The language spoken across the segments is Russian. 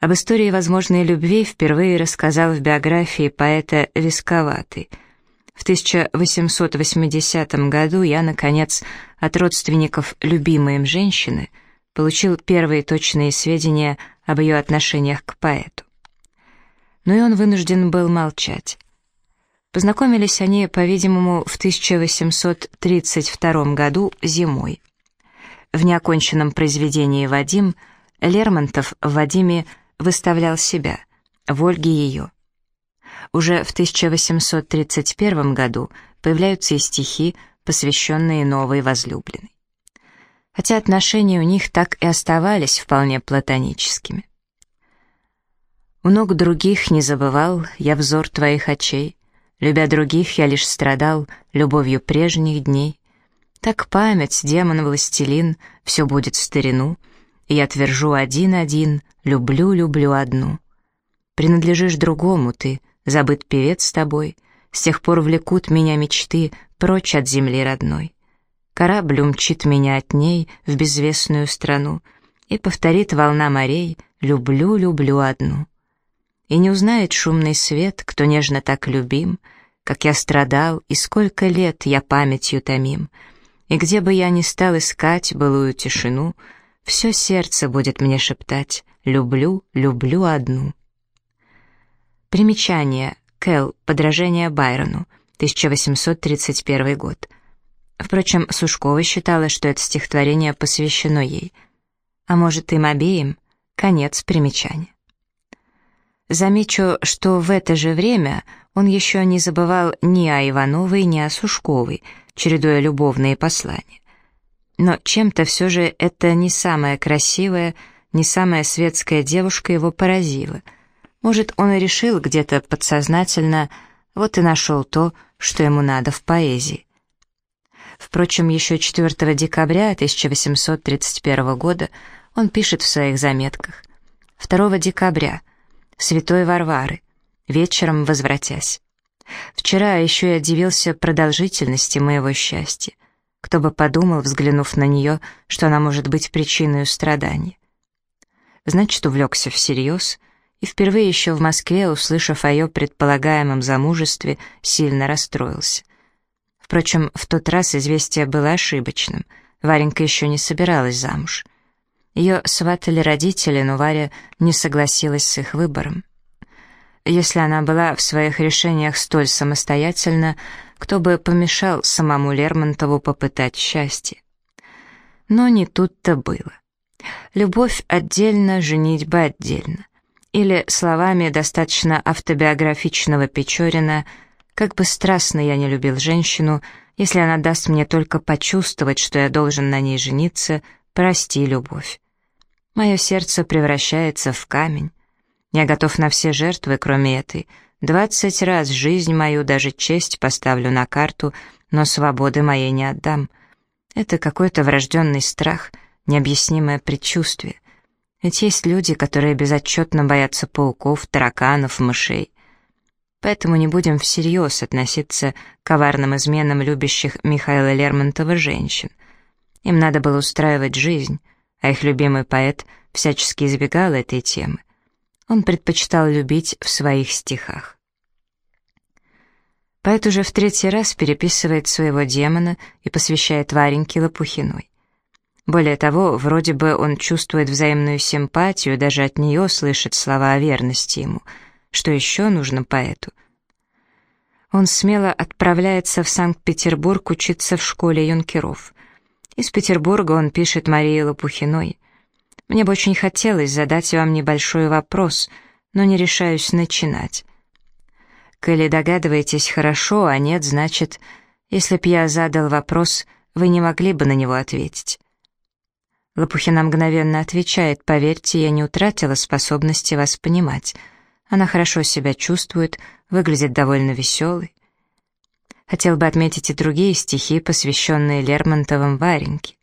Об истории возможной любви впервые рассказал в биографии поэта Висковатый. В 1880 году я, наконец, от родственников любимой им женщины получил первые точные сведения об ее отношениях к поэту. Но и он вынужден был молчать. Познакомились они, по-видимому, в 1832 году зимой. В неоконченном произведении «Вадим» Лермонтов в «Вадиме» выставлял себя, в Ольге ее. Уже в 1831 году появляются и стихи, посвященные новой возлюбленной. Хотя отношения у них так и оставались вполне платоническими. У ног других не забывал я взор твоих очей, Любя других, я лишь страдал любовью прежних дней. Так память, демон-властелин, все будет в старину, и я твержу один-один, люблю, люблю одну. Принадлежишь другому ты, забыт певец с тобой, с тех пор влекут меня мечты прочь от земли родной. Корабль умчит меня от ней в безвестную страну, и повторит волна морей «люблю, люблю одну». И не узнает шумный свет, кто нежно так любим, Как я страдал и сколько лет я памятью томим. И где бы я ни стал искать былую тишину, Все сердце будет мне шептать «люблю, люблю одну». Примечание. Кэл. Подражение Байрону. 1831 год. Впрочем, Сушкова считала, что это стихотворение посвящено ей. А может, им обеим? Конец примечания. Замечу, что в это же время он еще не забывал ни о Ивановой, ни о Сушковой, чередуя любовные послания. Но чем-то все же это не самая красивая, не самая светская девушка его поразила. Может, он и решил где-то подсознательно, вот и нашел то, что ему надо в поэзии. Впрочем, еще 4 декабря 1831 года он пишет в своих заметках. 2 декабря святой Варвары, вечером возвратясь. Вчера еще я удивился продолжительности моего счастья. Кто бы подумал, взглянув на нее, что она может быть причиной страданий. Значит, увлекся всерьез, и впервые еще в Москве, услышав о ее предполагаемом замужестве, сильно расстроился. Впрочем, в тот раз известие было ошибочным. Варенька еще не собиралась замуж. Ее сватали родители, но Варя не согласилась с их выбором. Если она была в своих решениях столь самостоятельна, кто бы помешал самому Лермонтову попытать счастье? Но не тут-то было. Любовь отдельно, женитьба отдельно. Или словами достаточно автобиографичного Печорина «Как бы страстно я не любил женщину, если она даст мне только почувствовать, что я должен на ней жениться, прости, любовь. Мое сердце превращается в камень. Я готов на все жертвы, кроме этой. Двадцать раз жизнь мою, даже честь поставлю на карту, но свободы моей не отдам. Это какой-то врожденный страх, необъяснимое предчувствие. Ведь есть люди, которые безотчетно боятся пауков, тараканов, мышей. Поэтому не будем всерьез относиться к коварным изменам любящих Михаила Лермонтова женщин. Им надо было устраивать жизнь, а их любимый поэт всячески избегал этой темы. Он предпочитал любить в своих стихах. Поэт уже в третий раз переписывает своего демона и посвящает Вареньке Лопухиной. Более того, вроде бы он чувствует взаимную симпатию, даже от нее слышит слова о верности ему. Что еще нужно поэту? Он смело отправляется в Санкт-Петербург учиться в школе юнкеров. Из Петербурга он пишет Марии Лопухиной. «Мне бы очень хотелось задать вам небольшой вопрос, но не решаюсь начинать. Коли догадываетесь хорошо, а нет, значит, если б я задал вопрос, вы не могли бы на него ответить». Лопухина мгновенно отвечает, «Поверьте, я не утратила способности вас понимать. Она хорошо себя чувствует, выглядит довольно веселой. Хотел бы отметить и другие стихи, посвященные Лермонтовым Вареньке.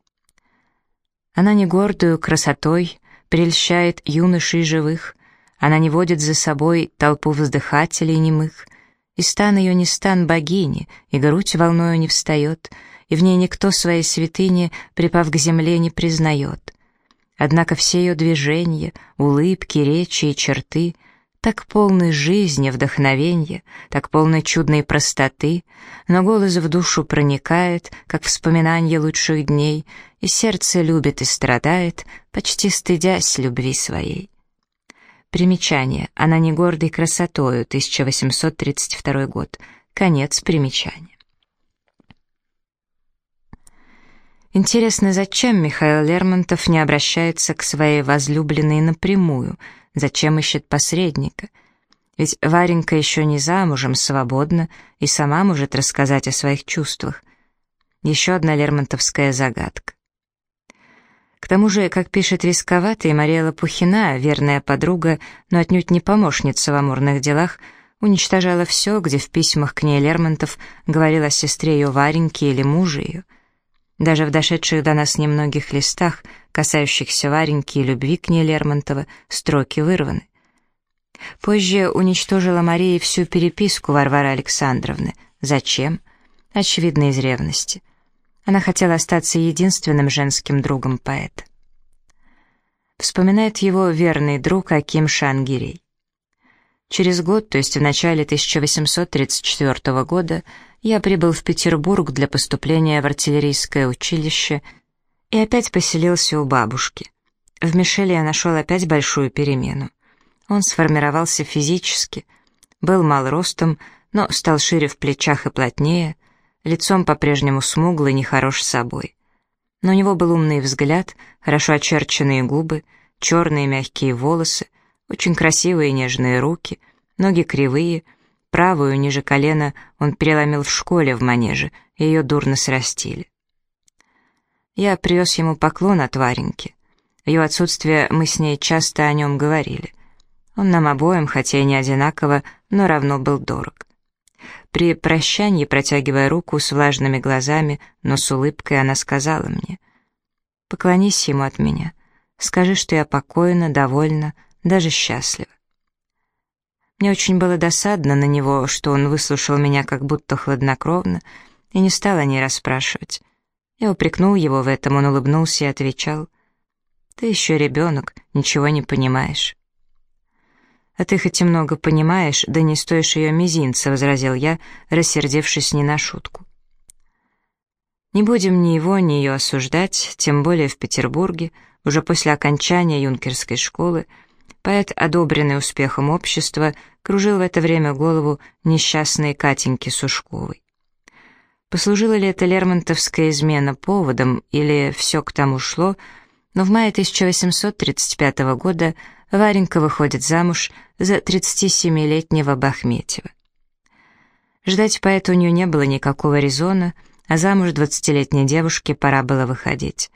Она не гордую красотой прельщает юношей живых, она не водит за собой толпу вздыхателей немых, и стан ее не стан богини, и грудь волною не встает, и в ней никто своей святыни, припав к земле, не признает. Однако все ее движения, улыбки, речи и черты так полны жизни, вдохновения, так полны чудной простоты, но голос в душу проникает, как вспоминание лучших дней, и сердце любит и страдает, почти стыдясь любви своей. Примечание. Она не гордой красотою, 1832 год. Конец примечания. Интересно, зачем Михаил Лермонтов не обращается к своей возлюбленной напрямую, зачем ищет посредника? Ведь Варенька еще не замужем, свободна и сама может рассказать о своих чувствах. Еще одна лермонтовская загадка. К тому же, как пишет рисковатая Мария Лопухина, верная подруга, но отнюдь не помощница в амурных делах, уничтожала все, где в письмах к ней Лермонтов говорил о сестре ее Вареньке или муже ее. Даже в дошедших до нас немногих листах, касающихся Вареньки и любви к ней Лермонтова, строки вырваны. Позже уничтожила Мария всю переписку Варвары Александровны. Зачем? Очевидно, из ревности. Она хотела остаться единственным женским другом поэта. Вспоминает его верный друг Аким Шангирей. Через год, то есть в начале 1834 года, я прибыл в Петербург для поступления в артиллерийское училище и опять поселился у бабушки. В Мишеле я нашел опять большую перемену. Он сформировался физически, был мал ростом, но стал шире в плечах и плотнее, лицом по-прежнему смуглый, нехорош собой. Но у него был умный взгляд, хорошо очерченные губы, черные мягкие волосы, очень красивые нежные руки, ноги кривые — Правую, ниже колена, он переломил в школе в манеже, ее дурно срастили. Я привез ему поклон от Вареньки. В ее отсутствие мы с ней часто о нем говорили. Он нам обоим, хотя и не одинаково, но равно был дорог. При прощании, протягивая руку с влажными глазами, но с улыбкой, она сказала мне, «Поклонись ему от меня, скажи, что я покойна, довольна, даже счастлива». Мне очень было досадно на него, что он выслушал меня как будто хладнокровно и не стал о ней расспрашивать. Я упрекнул его в этом, он улыбнулся и отвечал, «Ты еще ребенок, ничего не понимаешь». «А ты хоть и много понимаешь, да не стоишь ее мизинца», — возразил я, рассердившись не на шутку. Не будем ни его, ни ее осуждать, тем более в Петербурге, уже после окончания юнкерской школы, Поэт, одобренный успехом общества, кружил в это время голову несчастной Катеньки Сушковой. Послужила ли это Лермонтовская измена поводом, или все к тому шло, но в мае 1835 года Варенька выходит замуж за 37-летнего Бахметьева. Ждать поэта у нее не было никакого резона, а замуж 20-летней девушке пора было выходить.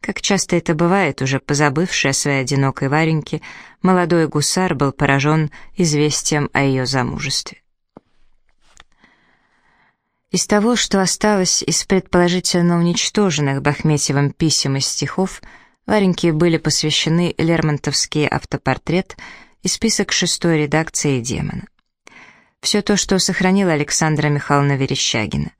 Как часто это бывает, уже позабывший о своей одинокой Вареньке, молодой гусар был поражен известием о ее замужестве. Из того, что осталось из предположительно уничтоженных Бахметьевым писем и стихов, Вареньке были посвящены Лермонтовский автопортрет и список шестой редакции «Демона». Все то, что сохранила Александра Михайловна Верещагина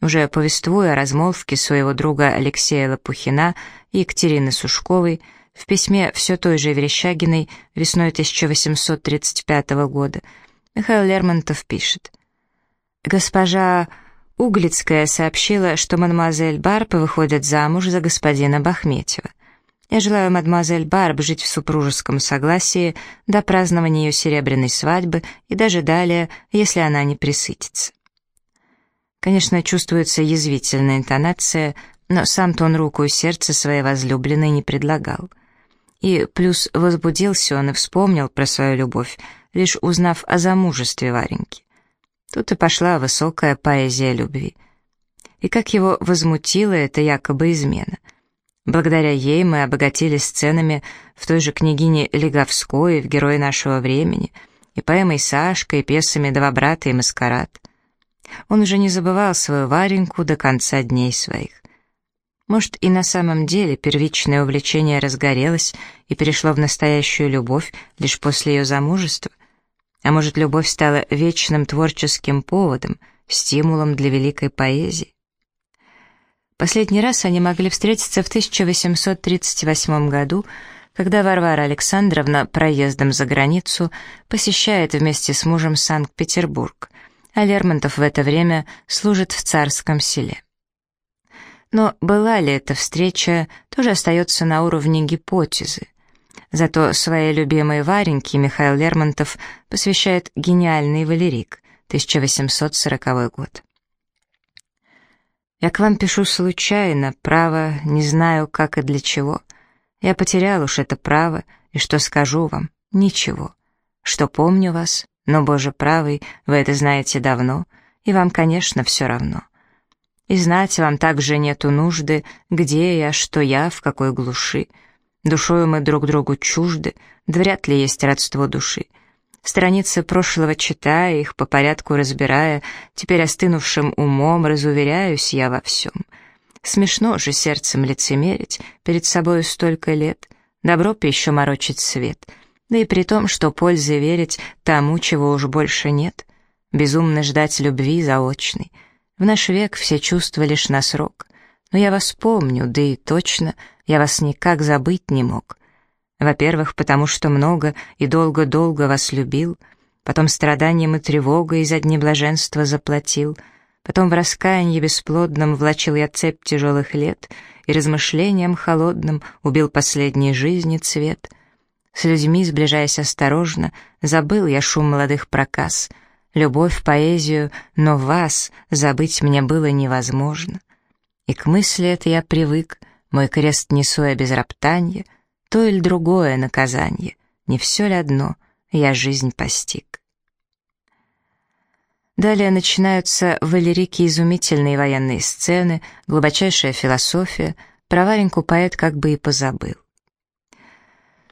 уже повествуя о размолвке своего друга Алексея Лопухина и Екатерины Сушковой в письме все той же Верещагиной весной 1835 года, Михаил Лермонтов пишет. «Госпожа Углицкая сообщила, что мадемуазель Барб выходит замуж за господина Бахметьева. Я желаю мадемуазель Барб жить в супружеском согласии до празднования ее серебряной свадьбы и даже далее, если она не присытится. Конечно, чувствуется язвительная интонация, но сам-то он руку и сердце своей возлюбленной не предлагал. И плюс возбудился он и вспомнил про свою любовь, лишь узнав о замужестве Вареньки. Тут и пошла высокая поэзия любви. И как его возмутила эта якобы измена. Благодаря ей мы обогатились сценами в той же княгине Леговской, в «Герое нашего времени», и поэмой Сашка, и пьесами «Два брата» и «Маскарад». Он уже не забывал свою Вареньку до конца дней своих. Может, и на самом деле первичное увлечение разгорелось и перешло в настоящую любовь лишь после ее замужества? А может, любовь стала вечным творческим поводом, стимулом для великой поэзии? Последний раз они могли встретиться в 1838 году, когда Варвара Александровна проездом за границу посещает вместе с мужем Санкт-Петербург, а Лермонтов в это время служит в царском селе. Но была ли эта встреча, тоже остается на уровне гипотезы. Зато своей любимой Вареньке Михаил Лермонтов посвящает гениальный Валерик, 1840 год. «Я к вам пишу случайно, право, не знаю, как и для чего». Я потерял уж это право, и что скажу вам? Ничего. Что помню вас, но, Боже правый, вы это знаете давно, и вам, конечно, все равно. И знать вам также нету нужды, где я, что я, в какой глуши. Душою мы друг другу чужды, да вряд ли есть родство души. Страницы прошлого читая, их по порядку разбирая, теперь остынувшим умом разуверяюсь я во всем — Смешно же сердцем лицемерить, перед собою столько лет, добро б еще морочить свет, да и при том, что пользы верить тому, чего уж больше нет, безумно ждать любви заочной. В наш век все чувства лишь на срок, но я вас помню, да и точно, я вас никак забыть не мог. Во-первых, потому что много и долго-долго вас любил, потом страданием и тревогой за дни блаженства заплатил — Потом в раскаянии бесплодном влачил я цепь тяжелых лет и размышлением холодным убил последней жизни цвет. С людьми, сближаясь осторожно, забыл я шум молодых проказ, любовь, поэзию, но вас забыть мне было невозможно. И к мысли этой я привык, мой крест несу я без роптанья, то или другое наказание, не все ли одно, я жизнь постиг. Далее начинаются в Валерике изумительные военные сцены, глубочайшая философия, про Вареньку поэт как бы и позабыл.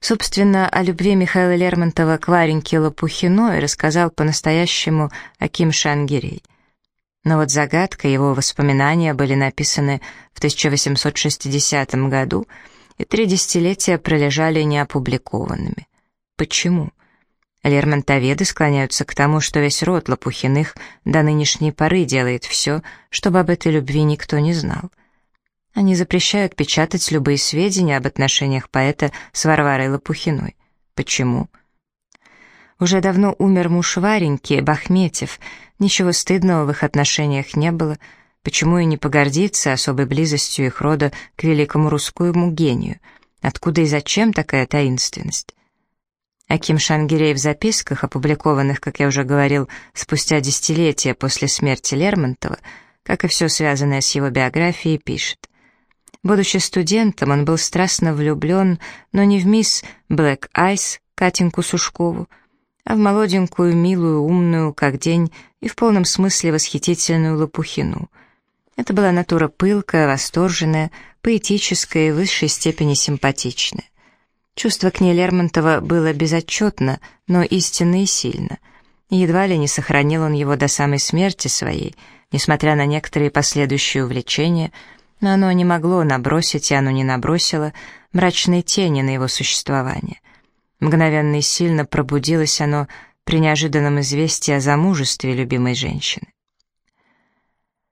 Собственно, о любви Михаила Лермонтова к Вареньке Лопухиной рассказал по-настоящему Аким Шангирей. Но вот загадка, его воспоминания были написаны в 1860 году и три десятилетия пролежали неопубликованными. Почему? Лермонтоведы склоняются к тому, что весь род Лопухиных до нынешней поры делает все, чтобы об этой любви никто не знал. Они запрещают печатать любые сведения об отношениях поэта с Варварой Лопухиной. Почему? Уже давно умер муж Вареньки, Бахметьев. Ничего стыдного в их отношениях не было. Почему и не погордиться особой близостью их рода к великому русскому гению? Откуда и зачем такая таинственность? Аким Шангирей в записках, опубликованных, как я уже говорил, спустя десятилетия после смерти Лермонтова, как и все связанное с его биографией, пишет. Будучи студентом, он был страстно влюблен, но не в мисс Блэк Айс, Катеньку Сушкову, а в молоденькую, милую, умную, как день, и в полном смысле восхитительную Лопухину. Это была натура пылкая, восторженная, поэтическая и в высшей степени симпатичная. Чувство к ней Лермонтова было безотчетно, но истинно и сильно. едва ли не сохранил он его до самой смерти своей, несмотря на некоторые последующие увлечения, но оно не могло набросить, и оно не набросило, мрачные тени на его существование. Мгновенно и сильно пробудилось оно при неожиданном известии о замужестве любимой женщины.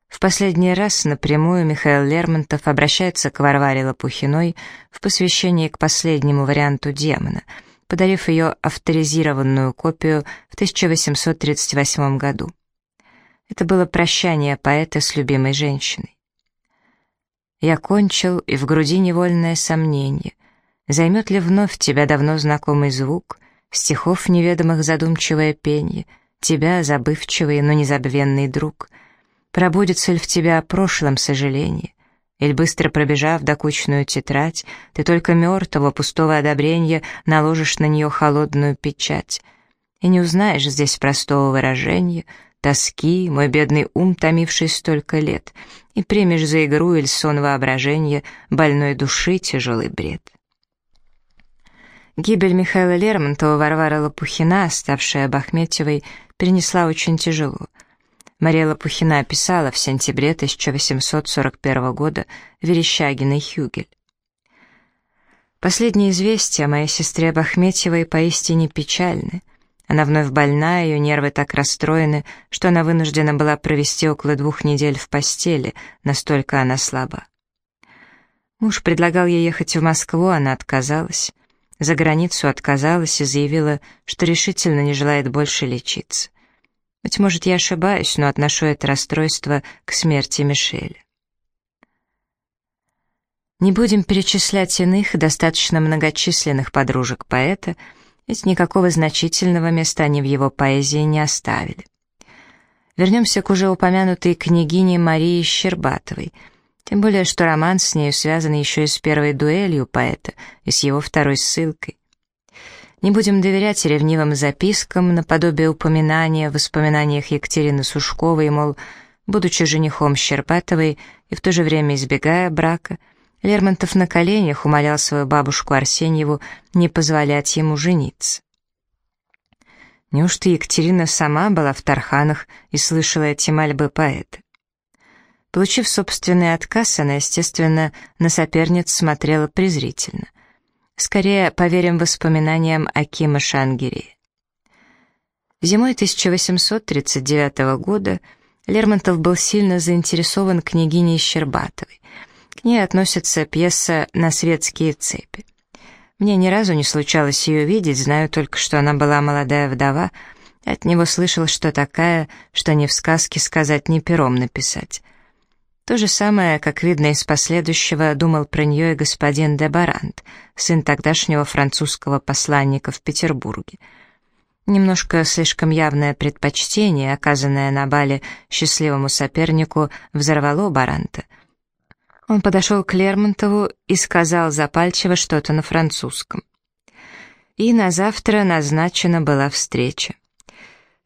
В последний раз напрямую Михаил Лермонтов обращается к Варваре Лопухиной в посвящении к последнему варианту «Демона», подарив ее авторизированную копию в 1838 году. Это было прощание поэта с любимой женщиной. «Я кончил, и в груди невольное сомнение. Займет ли вновь тебя давно знакомый звук, стихов неведомых задумчивое пенье, тебя, забывчивый, но незабвенный друг — Пробудется ли в тебя о прошлом сожаление? Или быстро пробежав докучную тетрадь, ты только мертвого пустого одобрения наложишь на нее холодную печать? И не узнаешь здесь простого выражения, тоски, мой бедный ум, томивший столько лет, и примешь за игру или сон воображения больной души тяжелый бред. Гибель Михаила Лермонтова Варвара Лопухина, ставшая Бахметьевой, перенесла очень тяжело — Мария Лопухина писала в сентябре 1841 года Верещагин и Хюгель. Последние известия моей сестре Бахметьевой поистине печальны. Она вновь больна, ее нервы так расстроены, что она вынуждена была провести около двух недель в постели, настолько она слаба. Муж предлагал ей ехать в Москву, она отказалась. За границу отказалась и заявила, что решительно не желает больше лечиться. Быть может, я ошибаюсь, но отношу это расстройство к смерти Мишеля. Не будем перечислять иных, достаточно многочисленных подружек поэта, ведь никакого значительного места они в его поэзии не оставили. Вернемся к уже упомянутой княгине Марии Щербатовой, тем более что роман с нею связан еще и с первой дуэлью поэта и с его второй ссылкой. Не будем доверять ревнивым запискам, наподобие упоминания в воспоминаниях Екатерины Сушковой, мол, будучи женихом Щербатовой и в то же время избегая брака, Лермонтов на коленях умолял свою бабушку Арсеньеву не позволять ему жениться. Неужто Екатерина сама была в Тарханах и слышала эти мольбы поэта? Получив собственный отказ, она, естественно, на соперниц смотрела презрительно. Скорее, поверим воспоминаниям Акима Шангири. Зимой 1839 года Лермонтов был сильно заинтересован княгиней Щербатовой. К ней относится пьеса «На светские цепи». Мне ни разу не случалось ее видеть, знаю только, что она была молодая вдова, от него слышал, что такая, что ни в сказке сказать, ни пером написать. То же самое, как видно из последующего, думал про нее и господин де Барант, сын тогдашнего французского посланника в Петербурге. Немножко слишком явное предпочтение, оказанное на бале счастливому сопернику, взорвало Баранта — он подошел к Лермонтову и сказал запальчиво что-то на французском. И на завтра назначена была встреча.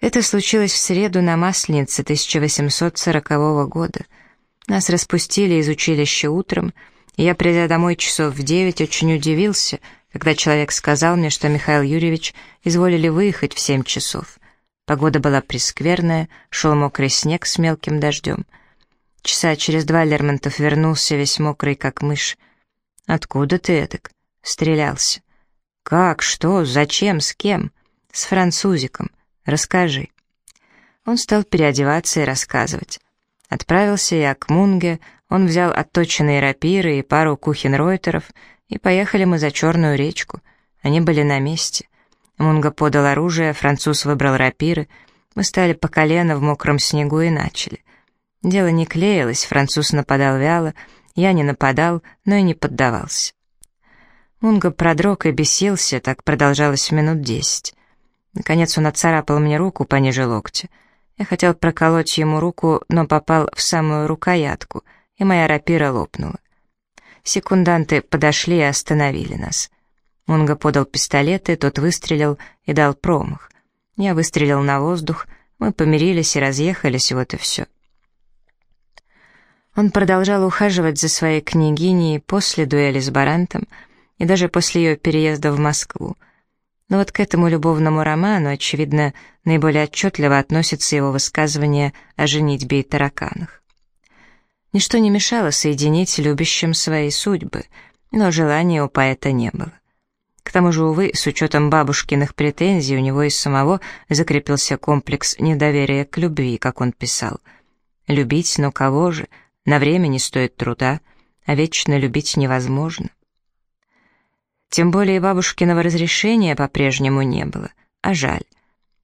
Это случилось в среду на Масленице 1840 года. Нас распустили из училища утром, и я, придя домой часов в девять, очень удивился, когда человек сказал мне, что Михаил Юрьевич изволили выехать в семь часов. Погода была прескверная, шел мокрый снег с мелким дождем — Часа через два Лермонтов вернулся весь мокрый, как мышь. «Откуда ты этак?» «Стрелялся». «Как? Что? Зачем? С кем?» «С французиком. Расскажи». Он стал переодеваться и рассказывать. Отправился я к Мунге, он взял отточенные рапиры и пару кухенройтеров, и поехали мы за Черную речку. Они были на месте. Мунга подал оружие, француз выбрал рапиры. Мы стали по колено в мокром снегу и начали. Дело не клеилось, француз нападал вяло, я не нападал, но и не поддавался. Мунго продрог и бесился, так продолжалось минут десять. Наконец он отцарапал мне руку пониже локтя. Я хотел проколоть ему руку, но попал в самую рукоятку, и моя рапира лопнула. Секунданты подошли и остановили нас. Мунго подал пистолеты, тот выстрелил и дал промах. Я выстрелил на воздух, мы помирились и разъехались, и вот и все. Он продолжал ухаживать за своей княгиней после дуэли с Барантом и даже после ее переезда в Москву. Но вот к этому любовному роману, очевидно, наиболее отчетливо относится его высказывание о женитьбе и тараканах. Ничто не мешало соединить любящим свои судьбы, но желания у поэта не было. К тому же, увы, с учетом бабушкиных претензий, у него и самого закрепился комплекс недоверия к любви, как он писал. «Любить, но кого же?» На время не стоит труда, а вечно любить невозможно. Тем более бабушкиного разрешения по-прежнему не было, а жаль.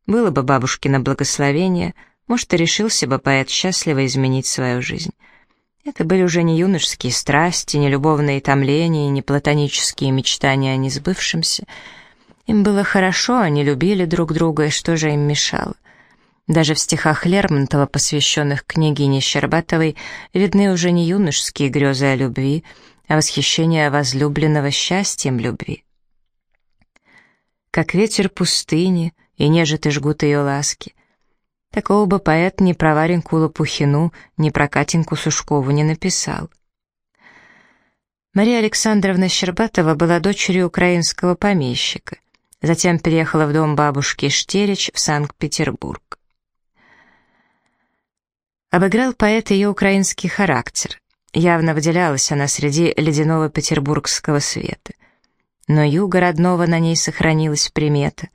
Было бы бабушкино благословение, может, и решился бы поэт счастливо изменить свою жизнь. Это были уже не юношеские страсти, не любовные томления, не платонические мечтания о несбывшемся. Им было хорошо, они любили друг друга, и что же им мешало? Даже в стихах Лермонтова, посвященных княгине Щербатовой, видны уже не юношеские грезы о любви, а восхищение возлюбленного счастьем любви. Как ветер пустыни, и нежит и жгут ее ласки. Такого бы поэт ни про Вареньку Лопухину, ни про Катеньку Сушкову не написал. Мария Александровна Щербатова была дочерью украинского помещика, затем переехала в дом бабушки Штерич в Санкт-Петербург. Обыграл поэт ее украинский характер. Явно выделялась она среди ледяного петербургского света. Но юга родного на ней сохранилась примета.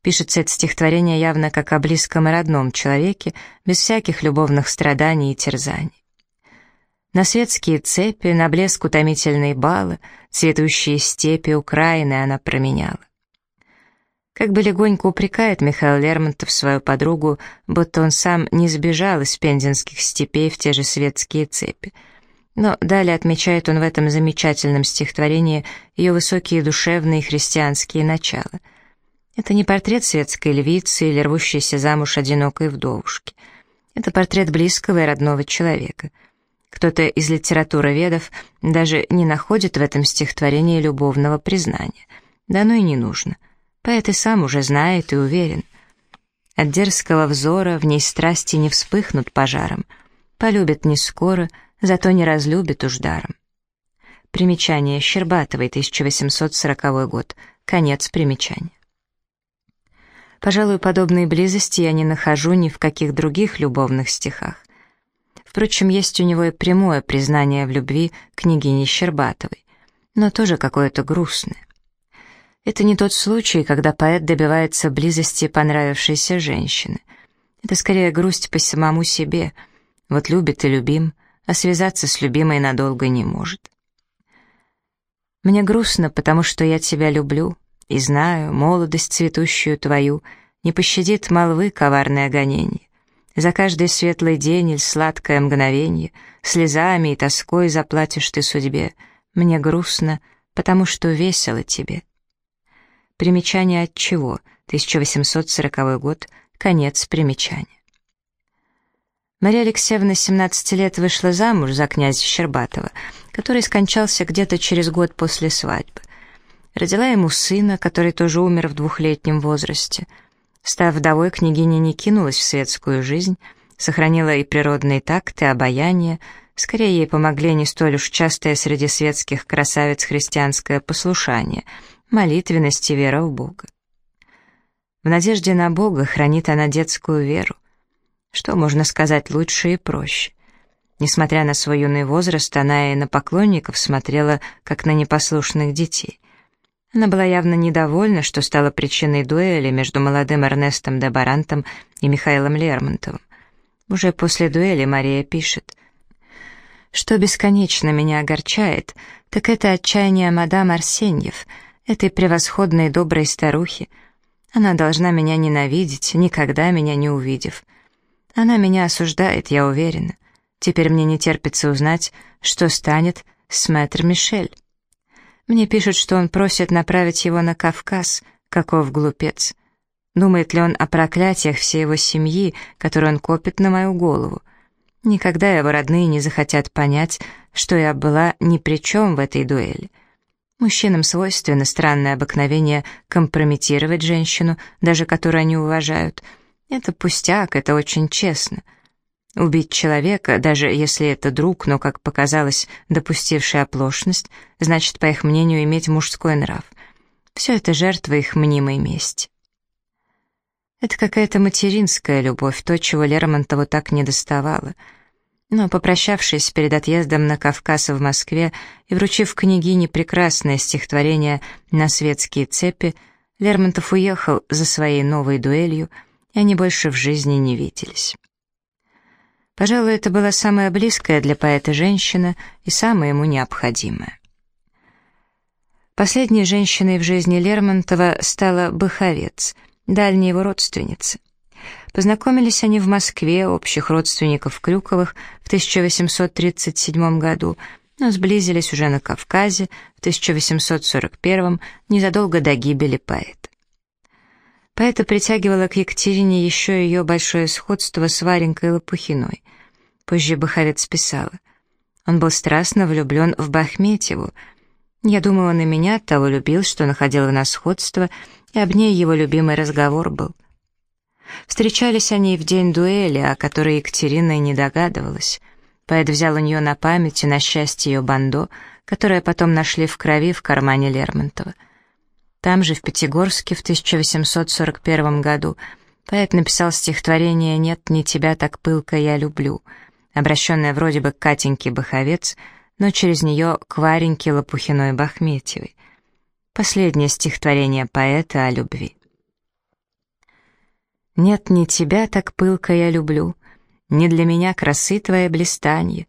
Пишется это стихотворение явно как о близком и родном человеке, без всяких любовных страданий и терзаний. На светские цепи, на блеск утомительные балы, цветущие степи Украины она променяла. Как бы легонько упрекает Михаил Лермонтов свою подругу, будто он сам не сбежал из пензенских степей в те же светские цепи. Но далее отмечает он в этом замечательном стихотворении ее высокие душевные христианские начала. Это не портрет светской львицы или рвущейся замуж одинокой вдовушки. Это портрет близкого и родного человека — кто-то из литературоведов даже не находит в этом стихотворении любовного признания. Да оно и не нужно. Поэт и сам уже знает и уверен. От дерзкого взора в ней страсти не вспыхнут пожаром. Полюбит не скоро, зато не разлюбит уж даром. Примечание Щербатовой, 1840 год. Конец примечания. Пожалуй, подобной близости я не нахожу ни в каких других любовных стихах. Впрочем, есть у него и прямое признание в любви княгини Щербатовой, но тоже какое-то грустное. Это не тот случай, когда поэт добивается близости понравившейся женщины. Это скорее грусть по самому себе. Вот любит и любим, а связаться с любимой надолго не может. Мне грустно, потому что я тебя люблю, и знаю, молодость цветущую твою не пощадит молвы коварное гонение. За каждый светлый день или сладкое мгновенье Слезами и тоской заплатишь ты судьбе. Мне грустно, потому что весело тебе. Примечание от чего? 1840 год, конец примечания. Мария Алексеевна 17 лет вышла замуж за князя Щербатова, который скончался где-то через год после свадьбы. Родила ему сына, который тоже умер в двухлетнем возрасте — Став вдовой, княгиня не кинулась в светскую жизнь, сохранила и природный такт, и обаяние, скорее ей помогли не столь уж частое среди светских красавиц христианское послушание, молитвенность и вера в Бога. В надежде на Бога хранит она детскую веру. Что можно сказать лучше и проще? Несмотря на свой юный возраст, она и на поклонников смотрела, как на непослушных детей. Она была явно недовольна, что стала причиной дуэли между молодым Эрнестом де Барантом и Михаилом Лермонтовым. Уже после дуэли Мария пишет, «Что бесконечно меня огорчает, так это отчаяние мадам Арсеньев, этой превосходной доброй старухи. Она должна меня ненавидеть, никогда меня не увидев. Она меня осуждает, я уверена. Теперь мне не терпится узнать, что станет с мэтр Мишель». Мне пишут, что он просит направить его на Кавказ. Каков глупец. Думает ли он о проклятиях всей его семьи, которые он копит на мою голову? Никогда его родные не захотят понять, что я была ни при чем в этой дуэли. Мужчинам свойственно странное обыкновение компрометировать женщину, даже которую они уважают. Это пустяк, это очень честно. Убить человека, даже если это друг, но, как показалось, допустивший оплошность, значит, по их мнению, иметь мужской нрав. Все это жертва их мнимой мести. Это какая-то материнская любовь, то, чего Лермонтову так не доставало. Но, попрощавшись перед отъездом на Кавказ в Москве и вручив княгине прекрасное стихотворение «На светские цепи», Лермонтов уехал за своей новой дуэлью, и они больше в жизни не виделись. Пожалуй, это была самая близкая для поэта женщина и самая ему необходимая. Последней женщиной в жизни Лермонтова стала Быховец, дальняя его родственница. Познакомились они в Москве, общих родственников Крюковых, в 1837 году, но сблизились уже на Кавказе в 1841 незадолго до гибели поэта. Поэта притягивало к Екатерине еще ее большое сходство с Варенькой Лопухиной. Позже Бахарец писала. Он был страстно влюблен в Бахметьеву. Я думаю, он и меня того любил, что находил в нас сходство, и об ней его любимый разговор был. Встречались они в день дуэли, о которой Екатерина и не догадывалась. Поэт взял у нее на память и на счастье ее бандо, которое потом нашли в крови в кармане Лермонтова. Там же, в Пятигорске, в 1841 году, поэт написал стихотворение «Нет, не тебя так пылко я люблю», обращенное вроде бы к Катеньке Баховец, но через нее к Вареньке Лопухиной Бахметьевой. Последнее стихотворение поэта о любви. Нет, не тебя так пылко я люблю, Не для меня красы твои блистанье.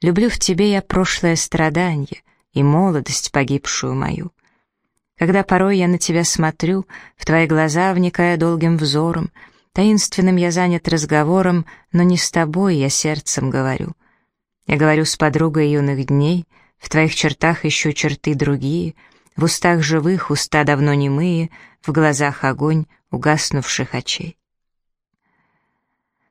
Люблю в тебе я прошлое страдание И молодость погибшую мою. Когда порой я на тебя смотрю, В твои глаза вникая долгим взором, Таинственным я занят разговором, Но не с тобой я сердцем говорю. Я говорю с подругой юных дней, В твоих чертах ищу черты другие, В устах живых уста давно немые, В глазах огонь угаснувших очей.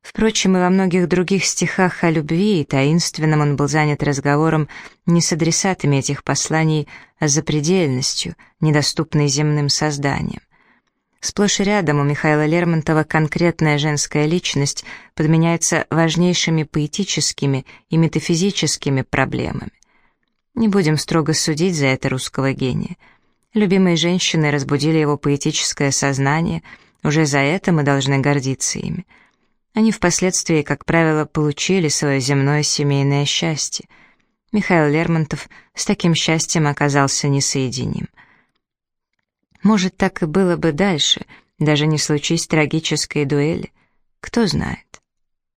Впрочем, и во многих других стихах о любви и таинственном он был занят разговором не с адресатами этих посланий, а с запредельностью, недоступной земным созданием. Сплошь и рядом у Михаила Лермонтова конкретная женская личность подменяется важнейшими поэтическими и метафизическими проблемами. Не будем строго судить за это русского гения. Любимые женщины разбудили его поэтическое сознание, уже за это мы должны гордиться ими. Они впоследствии, как правило, получили свое земное семейное счастье. Михаил Лермонтов с таким счастьем оказался несоединим. Может, так и было бы дальше, даже не случись трагической дуэли. Кто знает.